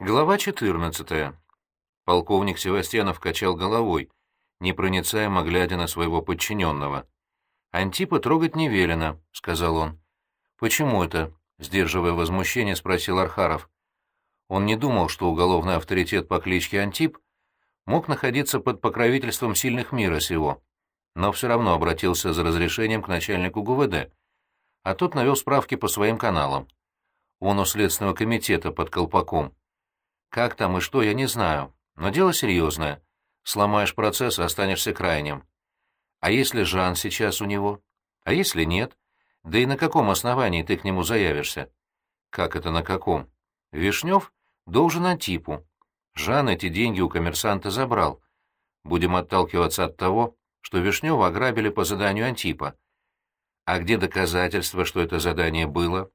Глава 14. Полковник Севастьянов качал головой, непроницаемо глядя на своего подчиненного. «Антипа трогать не велено», — сказал он. «Почему это?» — сдерживая возмущение, спросил Архаров. Он не думал, что уголовный авторитет по кличке Антип мог находиться под покровительством сильных мира сего, но все равно обратился за разрешением к начальнику ГУВД, а тот навел справки по своим каналам. Он у Следственного комитета под колпаком. Как там и что, я не знаю, но дело серьезное. Сломаешь процесс, останешься крайним. А если Жан сейчас у него? А если нет? Да и на каком основании ты к нему заявишься? Как это на каком? Вишнев должен Антипу. Жан эти деньги у коммерсанта забрал. Будем отталкиваться от того, что Вишнева ограбили по заданию Антипа. А где доказательства, что это задание было?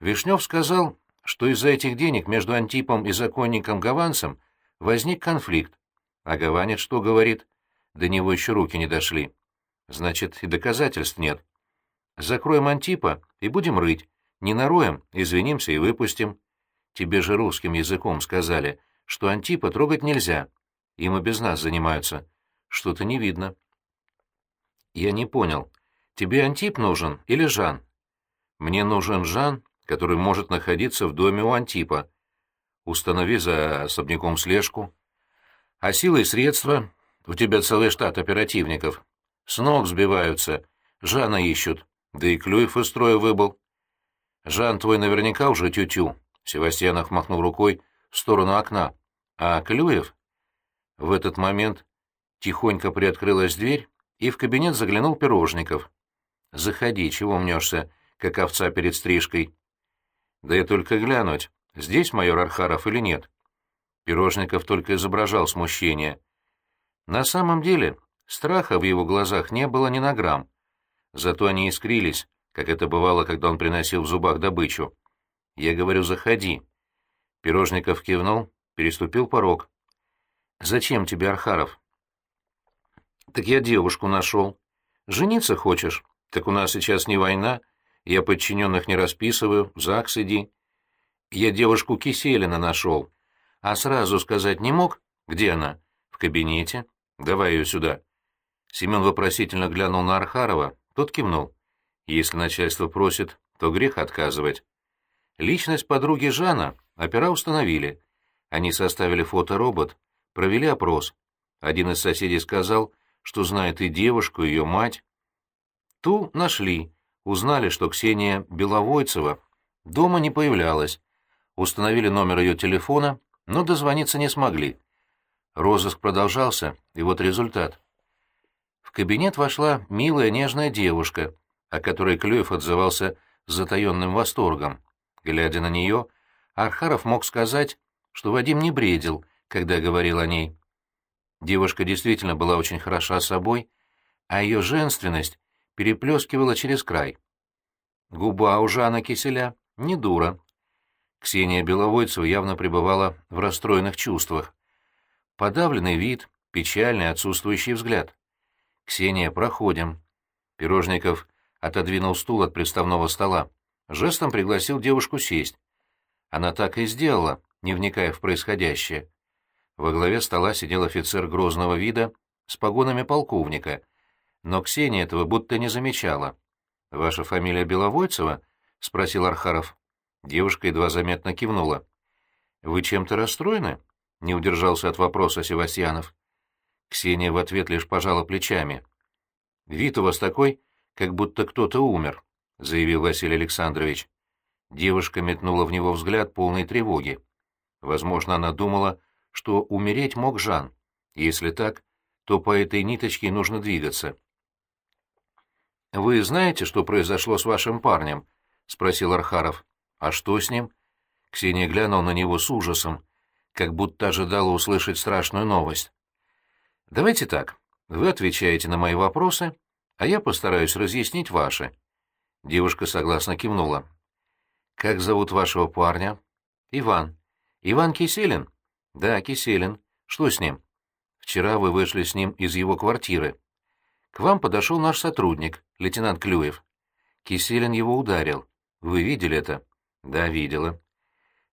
Вишнев сказал, что из-за этих денег между Антипом и законником Гаванцем возник конфликт. А Гаванец что говорит? До него еще руки не дошли. Значит, и доказательств нет. Закроем Антипа и будем рыть. Не нароем, извинимся и выпустим. Тебе же русским языком сказали, что Антипа трогать нельзя. Им и без нас занимаются. Что-то не видно. Я не понял. Тебе Антип нужен или Жан? Мне нужен Жан, который может находиться в доме у Антипа. Установи за особняком слежку. А силы и средства у тебя целый штат оперативников. С ног сбиваются, Жана ищут, да и Клюев из строя выбыл. Жан твой наверняка уже тю-тю. Севастьянов махнул рукой в сторону окна. А Клюев? В этот момент тихонько приоткрылась дверь, и в кабинет заглянул Пирожников. «Заходи, чего мнешься, как овца перед стрижкой?» Да и только глянуть, здесь майор Архаров или нет. Пирожников только изображал смущение. На самом деле, страха в его глазах не было ни на грамм. Зато они искрились, как это бывало, когда он приносил в зубах добычу. Я говорю, заходи. Пирожников кивнул, переступил порог. «Зачем тебе, Архаров?» «Так я девушку нашел. Жениться хочешь? Так у нас сейчас не война, я подчиненных не расписываю, в ЗАГС иди. Я девушку Киселина нашел. А сразу сказать не мог? Где она? В кабинете. Давай ее сюда. Семен вопросительно глянул на Архарова, тот кивнул. Если начальство просит, то грех отказывать. Личность подруги Жана опера установили. Они составили фоторобот, провели опрос. Один из соседей сказал, что знает и девушку, и ее мать. Ту нашли, узнали, что Ксения Беловойцева дома не появлялась, установили номер ее телефона, но дозвониться не смогли. Розыск продолжался, и вот результат. В кабинет вошла милая нежная девушка, о которой Клюев отзывался с затаенным восторгом. Глядя на нее, Архаров мог сказать, что Вадим не бредил, когда говорил о ней. Девушка действительно была очень хороша собой, а ее женственность переплескивала через край. Губа у Жана Киселя не дура. Ксения Беловойцева явно пребывала в расстроенных чувствах. Подавленный вид, печальный отсутствующий взгляд. «Ксения, проходим». Пирожников отодвинул стул от приставного стола. Жестом пригласил девушку сесть. Она так и сделала, не вникая в происходящее. Во главе стола сидел офицер грозного вида с погонами полковника — но Ксения этого будто не замечала. «Ваша фамилия Беловойцева?» — спросил Архаров. Девушка едва заметно кивнула. «Вы чем-то расстроены?» — не удержался от вопроса Севастьянов. Ксения в ответ лишь пожала плечами. «Вид у вас такой, как будто кто-то умер», — заявил Василий Александрович. Девушка метнула в него взгляд полной тревоги. Возможно, она думала, что умереть мог Жан. Если так, то по этой ниточке нужно двигаться. «Вы знаете, что произошло с вашим парнем?» — спросил Архаров. «А что с ним?» Ксения глянула на него с ужасом, как будто ожидала услышать страшную новость. «Давайте так. Вы отвечаете на мои вопросы, а я постараюсь разъяснить ваши». Девушка согласно кивнула. «Как зовут вашего парня?» «Иван». «Иван Киселин?» «Да, Киселин. Что с ним?» «Вчера вы вышли с ним из его квартиры. К вам подошел наш сотрудник, лейтенант Клюев. Киселин его ударил. Вы видели это? Да, видела.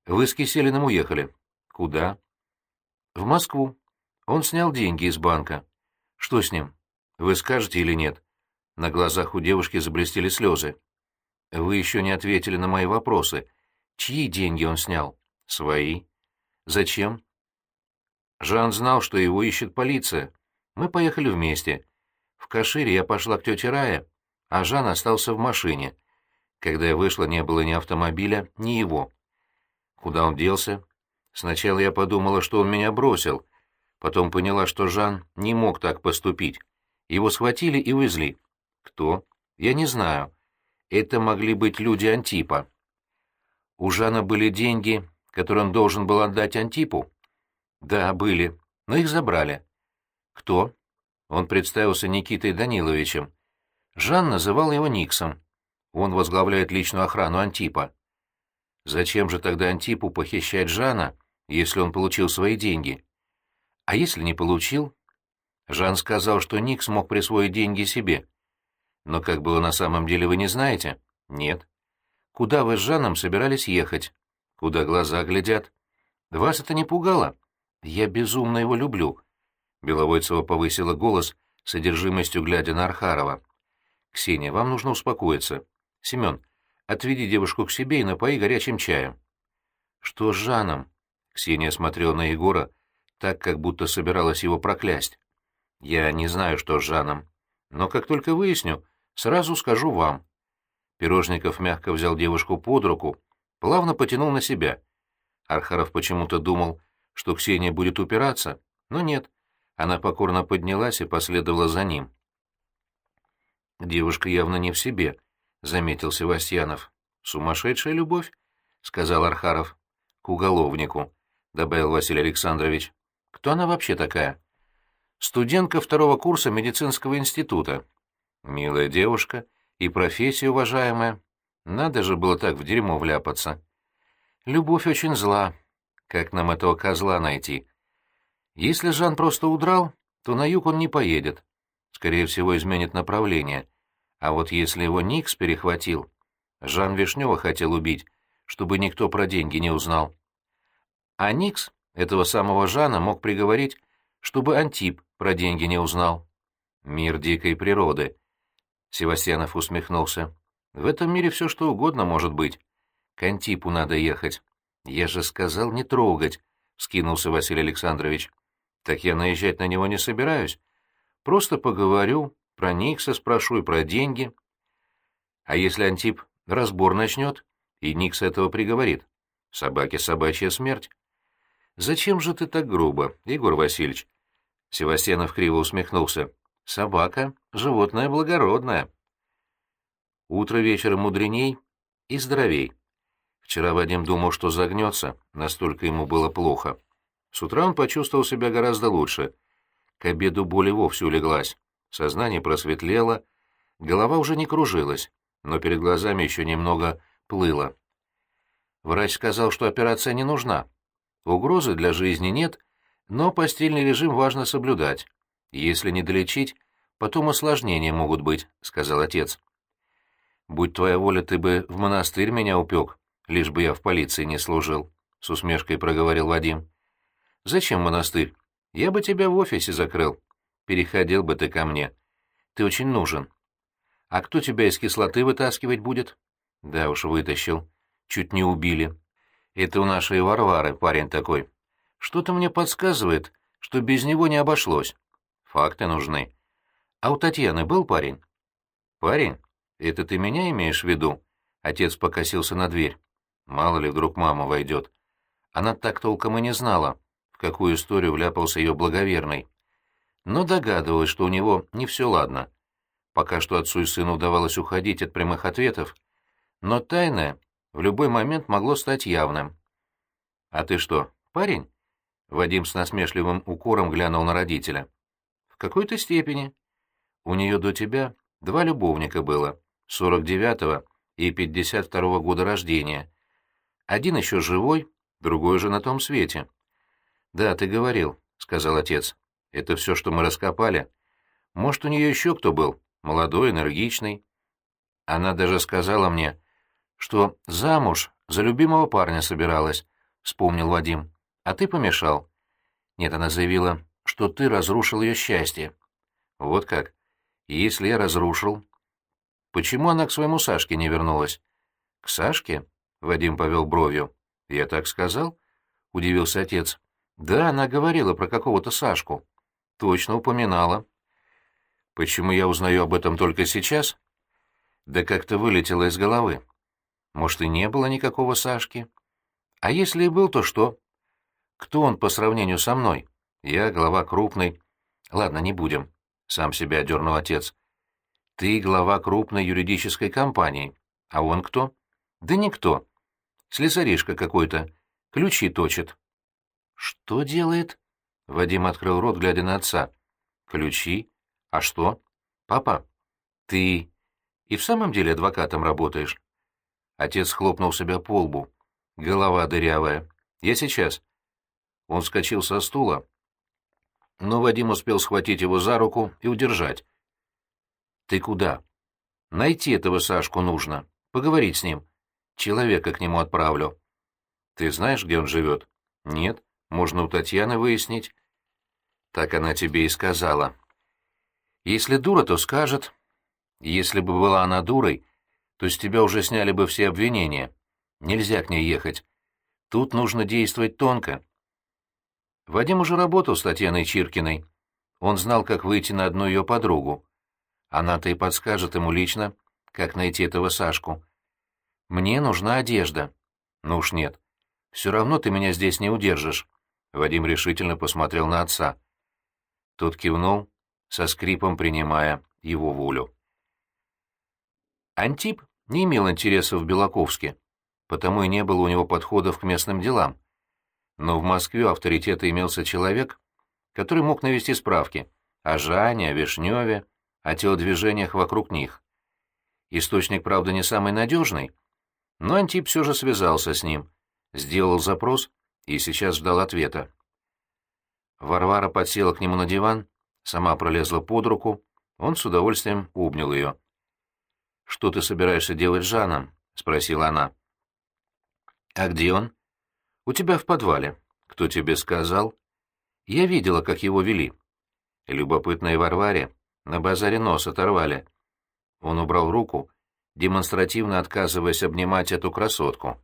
Вы с Киселиным уехали. Куда? В Москву. Он снял деньги из банка. Что с ним? Вы скажете или нет? На глазах у девушки заблестели слезы. Вы еще не ответили на мои вопросы. Чьи деньги он снял? Свои. Зачем? Жан знал, что его ищет полиция. Мы поехали вместе. В Кашире я пошла к тете Рае, а Жан остался в машине. Когда я вышла, не было ни автомобиля, ни его. Куда он делся? Сначала я подумала, что он меня бросил. Потом поняла, что Жан не мог так поступить. Его схватили и увезли. Кто? Я не знаю. Это могли быть люди Антипа. У Жана были деньги, которые он должен был отдать Антипу? Да, были, но их забрали. Кто? Он представился Никитой Даниловичем. Жан называл его Никсом. Он возглавляет личную охрану Антипа. Зачем же тогда Антипу похищать Жана, если он получил свои деньги? А если не получил? Жан сказал, что Никс мог присвоить деньги себе. Но как было на самом деле, вы не знаете? Нет. Куда вы с Жаном собирались ехать? Куда глаза глядят? Вас это не пугало? Я безумно его люблю. Беловойцева повысила голос, содержимостью глядя на Архарова. «Ксения, вам нужно успокоиться. Семен, отведи девушку к себе и напои горячим чаем». «Что с Жаном?» Ксения смотрела на Егора так, как будто собиралась его проклясть. «Я не знаю, что с Жаном. Но как только выясню, сразу скажу вам». Пирожников мягко взял девушку под руку, плавно потянул на себя. Архаров почему-то думал, что Ксения будет упираться, но нет. Она покорно поднялась и последовала за ним. «Девушка явно не в себе», — заметил Севастьянов. «Сумасшедшая любовь», — сказал Архаров. «К уголовнику», — добавил Василий Александрович. «Кто она вообще такая?» «Студентка второго курса медицинского института. Милая девушка и профессия уважаемая. Надо же было так в дерьмо вляпаться. Любовь очень зла. Как нам этого козла найти?» Если Жан просто удрал, то на юг он не поедет. Скорее всего, изменит направление. А вот если его Никс перехватил... Жан Вишнева хотел убить, чтобы никто про деньги не узнал. А Никс этого самого Жана мог приговорить, чтобы Антип про деньги не узнал. Мир дикой природы. Севастьянов усмехнулся. В этом мире все что угодно может быть. К Антипу надо ехать. Я же сказал не трогать, — скинулся Василий Александрович. Так я наезжать на него не собираюсь. Просто поговорю, про Никса спрошу и про деньги. А если Антип разбор начнет, и Никс этого приговорит? Собаке собачья смерть. Зачем же ты так грубо, Егор Васильевич? Севастьянов криво усмехнулся. Собака — животное благородное. Утро вечера мудреней и здоровей. Вчера Вадим думал, что загнется, настолько ему было плохо. С утра он почувствовал себя гораздо лучше. К обеду боль и вовсе улеглась. Сознание просветлело, голова уже не кружилась, но перед глазами еще немного плыло. Врач сказал, что операция не нужна. Угрозы для жизни нет, но постельный режим важно соблюдать. Если не долечить, потом осложнения могут быть, — сказал отец. «Будь твоя воля, ты бы в монастырь меня упек, лишь бы я в полиции не служил», — с усмешкой проговорил Вадим. Зачем монастырь? Я бы тебя в офисе закрыл. Переходил бы ты ко мне. Ты очень нужен. А кто тебя из кислоты вытаскивать будет? Да уж, вытащил. Чуть не убили. Это у нашей Варвары парень такой. Что-то мне подсказывает, что без него не обошлось. Факты нужны. А у Татьяны был парень? Парень? Это ты меня имеешь в виду? Отец покосился на дверь. Мало ли, вдруг мама войдет. Она так толком и не знала, какую историю вляпался ее благоверный. Но догадывалась, что у него не все ладно. Пока что отцу и сыну удавалось уходить от прямых ответов, но тайное в любой момент могло стать явным. «А ты что, парень?» Вадим с насмешливым укором глянул на родителя. «В какой-то степени. У нее до тебя два любовника было, 49-го и 52-го года рождения. Один еще живой, другой же на том свете. «Да, ты говорил», — сказал отец. «Это все, что мы раскопали. Может, у нее еще кто был, молодой, энергичный. Она даже сказала мне, что замуж за любимого парня собиралась, вспомнил Вадим. «А ты помешал». Нет, она заявила, что ты разрушил ее счастье. Вот как? Если я разрушил... Почему она к своему Сашке не вернулась? К Сашке? Вадим повел бровью. Я так сказал? Удивился отец. Да, она говорила про какого-то Сашку. Точно упоминала. Почему я узнаю об этом только сейчас? Да как-то вылетело из головы. Может, и не было никакого Сашки? А если и был, то что? Кто он по сравнению со мной? Я глава крупной... Ладно, не будем. Сам себя одернул отец. Ты глава крупной юридической компании. А он кто? Да никто. Слесаришка какой-то. Ключи точит. Что делает? Вадим открыл рот, глядя на отца. Ключи? А что? Папа, ты и в самом деле адвокатом работаешь? Отец хлопнул себя по лбу. Голова дырявая. Я сейчас. Он вскочил со стула, но Вадим успел схватить его за руку и удержать. «Ты куда?» «Найти этого Сашку нужно. Поговорить с ним. Человека к нему отправлю». «Ты знаешь, где он живет?» «Нет. Можно у Татьяны выяснить». Так она тебе и сказала. «Если дура, то скажет. Если бы была она дурой, то с тебя уже сняли бы все обвинения. Нельзя к ней ехать. Тут нужно действовать тонко. Вадим уже работал с Татьяной Чиркиной. Он знал, как выйти на одну ее подругу. Она-то и подскажет ему лично, как найти этого Сашку. «Мне нужна одежда». «Ну уж нет. Все равно ты меня здесь не удержишь». Вадим решительно посмотрел на отца. Тот кивнул, со скрипом принимая его волю. Антип не имел интересов в Белаковске, потому и не было у него подходов к местным делам но в Москве авторитета имелся человек, который мог навести справки о Жане, о Вишневе, о телодвижениях вокруг них. Источник, правда, не самый надежный, но Антип все же связался с ним, сделал запрос и сейчас ждал ответа. Варвара подсела к нему на диван, сама пролезла под руку, он с удовольствием обнял ее. «Что ты собираешься делать с Жаном?» — спросила она. «А где он?» «У тебя в подвале. Кто тебе сказал?» «Я видела, как его вели». Любопытной Варваре на базаре нос оторвали. Он убрал руку, демонстративно отказываясь обнимать эту красотку.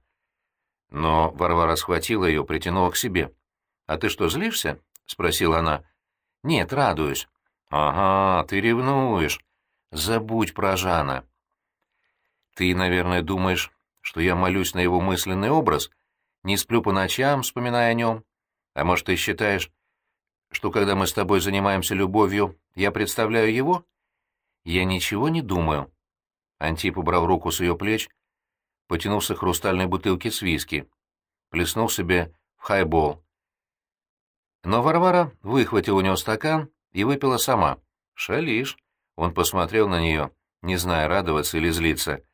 Но Варвара схватила ее, притянула к себе. «А ты что, злишься?» — спросила она. «Нет, радуюсь». «Ага, ты ревнуешь. Забудь про Жана». «Ты, наверное, думаешь, что я молюсь на его мысленный образ не сплю по ночам, вспоминая о нем. А может, ты считаешь, что когда мы с тобой занимаемся любовью, я представляю его? Я ничего не думаю. Антип убрал руку с ее плеч, потянулся к хрустальной бутылке с виски, плеснул себе в хайбол. Но Варвара выхватила у него стакан и выпила сама. «Шалишь!» Он посмотрел на нее, не зная, радоваться или злиться.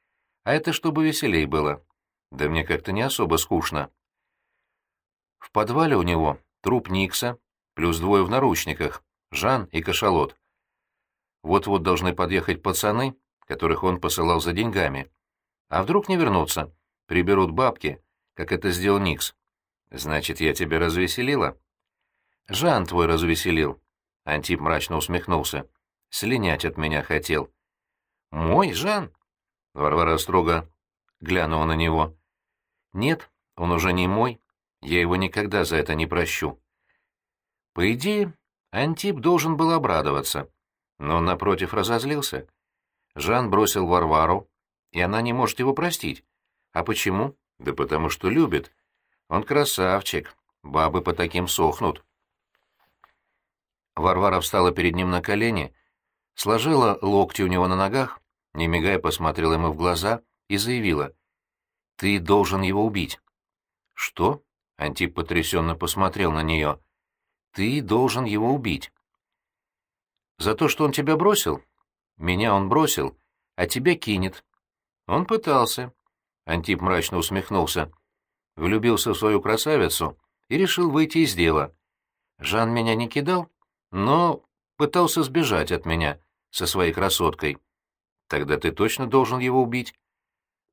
«А это чтобы веселей было. Да мне как-то не особо скучно. В подвале у него труп Никса, плюс двое в наручниках, Жан и Кашалот. Вот-вот должны подъехать пацаны, которых он посылал за деньгами. А вдруг не вернутся, приберут бабки, как это сделал Никс. Значит, я тебя развеселила? Жан твой развеселил. Антип мрачно усмехнулся. Слинять от меня хотел. Мой Жан? Варвара строго глянула на него. «Нет, он уже не мой. Я его никогда за это не прощу». По идее, Антип должен был обрадоваться, но он, напротив, разозлился. Жан бросил Варвару, и она не может его простить. А почему? Да потому что любит. Он красавчик, бабы по таким сохнут. Варвара встала перед ним на колени, сложила локти у него на ногах, не мигая посмотрела ему в глаза и заявила — ты должен его убить. Что? Антип потрясенно посмотрел на нее. Ты должен его убить. За то, что он тебя бросил? Меня он бросил, а тебя кинет. Он пытался. Антип мрачно усмехнулся. Влюбился в свою красавицу и решил выйти из дела. Жан меня не кидал, но пытался сбежать от меня со своей красоткой. Тогда ты точно должен его убить.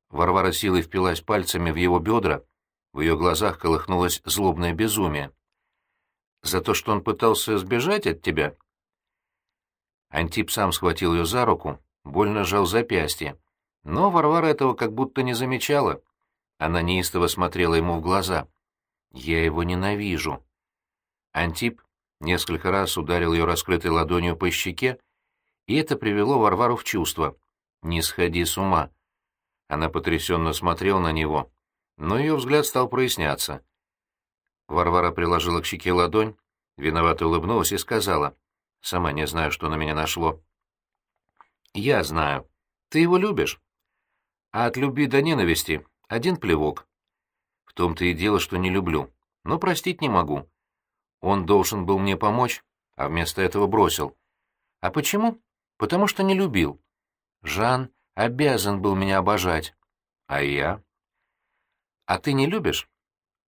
Варвара силой впилась пальцами в его бедра, В ее глазах колыхнулось злобное безумие. «За то, что он пытался сбежать от тебя?» Антип сам схватил ее за руку, больно сжал запястье. Но Варвара этого как будто не замечала. Она неистово смотрела ему в глаза. «Я его ненавижу». Антип несколько раз ударил ее раскрытой ладонью по щеке, и это привело Варвару в чувство. «Не сходи с ума». Она потрясенно смотрела на него, но ее взгляд стал проясняться. Варвара приложила к щеке ладонь, виновато улыбнулась и сказала, «Сама не знаю, что на меня нашло». «Я знаю. Ты его любишь?» «А от любви до ненависти один плевок». «В том-то и дело, что не люблю, но простить не могу. Он должен был мне помочь, а вместо этого бросил. А почему? Потому что не любил. Жан обязан был меня обожать. А я? А ты не любишь?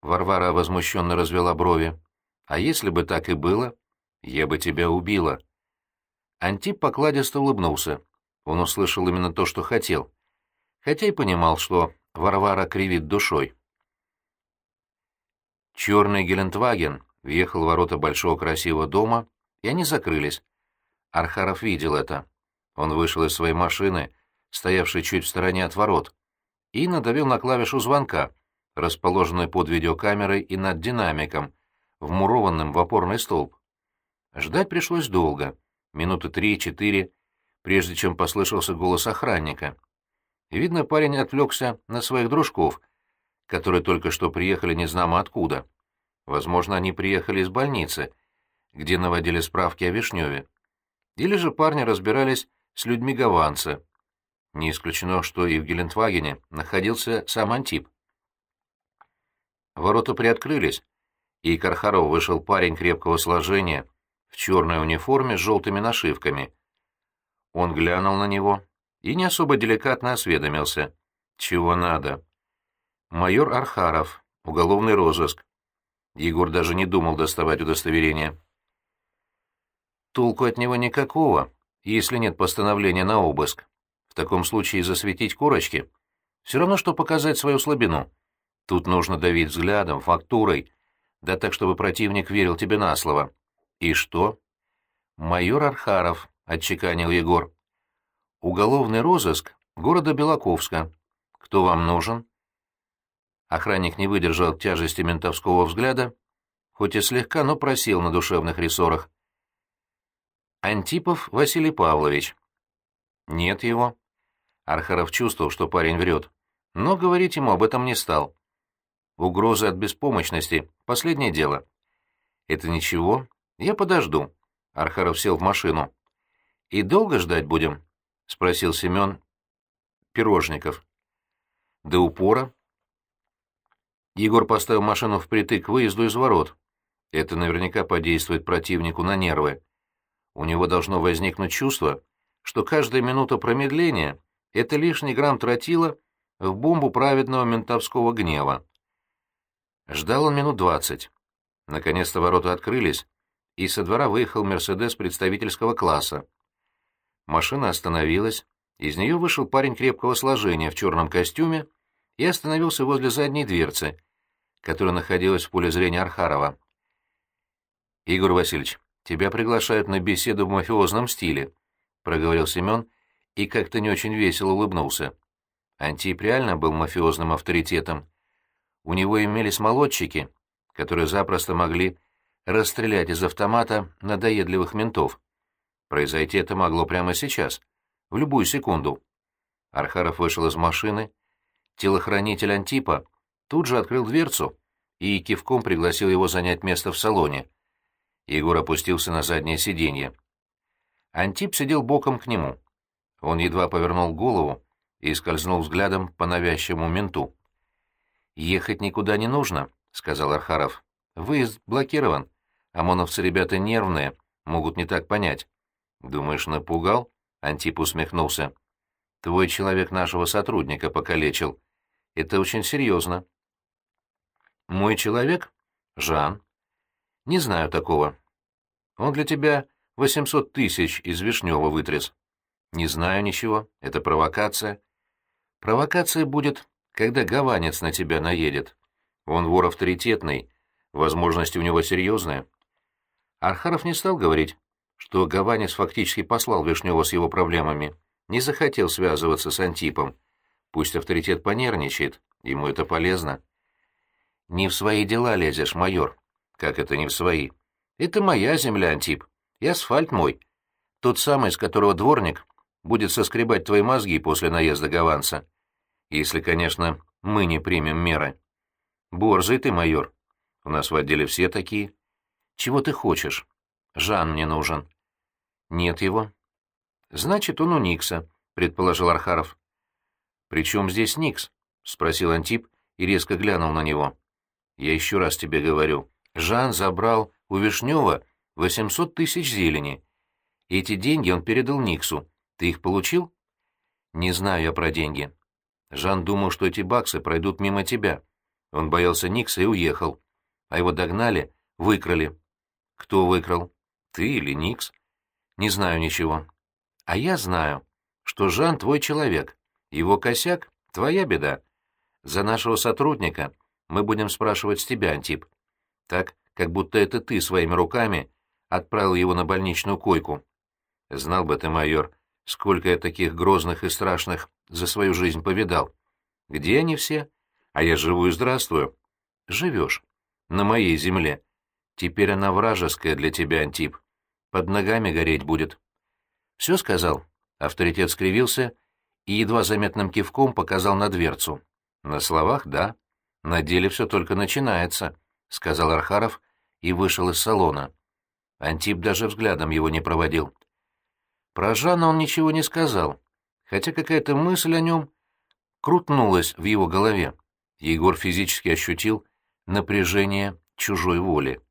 Варвара возмущенно развела брови. А если бы так и было, я бы тебя убила. Антип покладисто улыбнулся. Он услышал именно то, что хотел. Хотя и понимал, что Варвара кривит душой. Черный Гелендваген въехал в ворота большого красивого дома, и они закрылись. Архаров видел это. Он вышел из своей машины, стоявшей чуть в стороне от ворот, и надавил на клавишу звонка, расположенной под видеокамерой и над динамиком, вмурованным в опорный столб. Ждать пришлось долго, минуты три-четыре, прежде чем послышался голос охранника. Видно, парень отвлекся на своих дружков, которые только что приехали незнамо откуда. Возможно, они приехали из больницы, где наводили справки о Вишневе. Или же парни разбирались с людьми Гаванца. Не исключено, что и в Гелендвагене находился сам Антип. Ворота приоткрылись, и к Архарову вышел парень крепкого сложения в черной униформе с желтыми нашивками. Он глянул на него и не особо деликатно осведомился. «Чего надо?» «Майор Архаров, уголовный розыск». Егор даже не думал доставать удостоверение. Толку от него никакого, если нет постановления на обыск. В таком случае засветить корочки. Все равно, что показать свою слабину. Тут нужно давить взглядом, фактурой, да так, чтобы противник верил тебе на слово. И что? Майор Архаров, — отчеканил Егор. Уголовный розыск города Белаковска. Кто вам нужен? Охранник не выдержал тяжести ментовского взгляда, хоть и слегка, но просил на душевных рессорах. Антипов Василий Павлович. Нет его. Архаров чувствовал, что парень врет, но говорить ему об этом не стал. Угроза от беспомощности — последнее дело. Это ничего, я подожду. Архаров сел в машину. И долго ждать будем? — спросил Семен Пирожников. До упора. Егор поставил машину впритык к выезду из ворот. Это наверняка подействует противнику на нервы у него должно возникнуть чувство, что каждая минута промедления — это лишний грамм тротила в бомбу праведного ментовского гнева. Ждал он минут двадцать. Наконец-то ворота открылись, и со двора выехал «Мерседес» представительского класса. Машина остановилась, из нее вышел парень крепкого сложения в черном костюме и остановился возле задней дверцы, которая находилась в поле зрения Архарова. «Игорь Васильевич, Тебя приглашают на беседу в мафиозном стиле», — проговорил Семен и как-то не очень весело улыбнулся. Антип реально был мафиозным авторитетом. У него имелись молодчики, которые запросто могли расстрелять из автомата надоедливых ментов. Произойти это могло прямо сейчас, в любую секунду. Архаров вышел из машины. Телохранитель Антипа тут же открыл дверцу и кивком пригласил его занять место в салоне. Егор опустился на заднее сиденье. Антип сидел боком к нему. Он едва повернул голову и скользнул взглядом по навязчивому менту. «Ехать никуда не нужно», — сказал Архаров. «Выезд блокирован. ОМОНовцы ребята нервные, могут не так понять». «Думаешь, напугал?» — Антип усмехнулся. «Твой человек нашего сотрудника покалечил. Это очень серьезно». «Мой человек? Жан. Не знаю такого. Он для тебя восемьсот тысяч из Вишнева вытряс. Не знаю ничего. Это провокация. Провокация будет, когда гаванец на тебя наедет. Он вор авторитетный, возможности у него серьезные. Архаров не стал говорить, что Гаванец фактически послал Вишнева с его проблемами, не захотел связываться с Антипом. Пусть авторитет понервничает, ему это полезно. «Не в свои дела лезешь, майор». «Как это не в свои?» «Это моя земля, Антип, и асфальт мой. Тот самый, с которого дворник будет соскребать твои мозги после наезда Гаванца. Если, конечно, мы не примем меры». «Борзый ты, майор. У нас в отделе все такие. Чего ты хочешь? Жан мне нужен». «Нет его». «Значит, он у Никса», — предположил Архаров. «При чем здесь Никс?» — спросил Антип и резко глянул на него. «Я еще раз тебе говорю. Жан забрал у Вишнева 800 тысяч зелени. Эти деньги он передал Никсу. Ты их получил?» «Не знаю я про деньги. Жан думал, что эти баксы пройдут мимо тебя. Он боялся Никса и уехал. А его догнали, выкрали. Кто выкрал? Ты или Никс? Не знаю ничего. А я знаю, что Жан твой человек. Его косяк — твоя беда. За нашего сотрудника мы будем спрашивать с тебя, Антип. Так, как будто это ты своими руками отправил его на больничную койку. Знал бы ты, майор, сколько я таких грозных и страшных за свою жизнь повидал. Где они все? А я живу и здравствую. Живешь. На моей земле. Теперь она вражеская для тебя, Антип. Под ногами гореть будет. Все сказал. Авторитет скривился и едва заметным кивком показал на дверцу. На словах — да. На деле все только начинается, — сказал Архаров и вышел из салона. Антип даже взглядом его не проводил. Про Жана он ничего не сказал, хотя какая-то мысль о нем крутнулась в его голове. Егор физически ощутил напряжение чужой воли.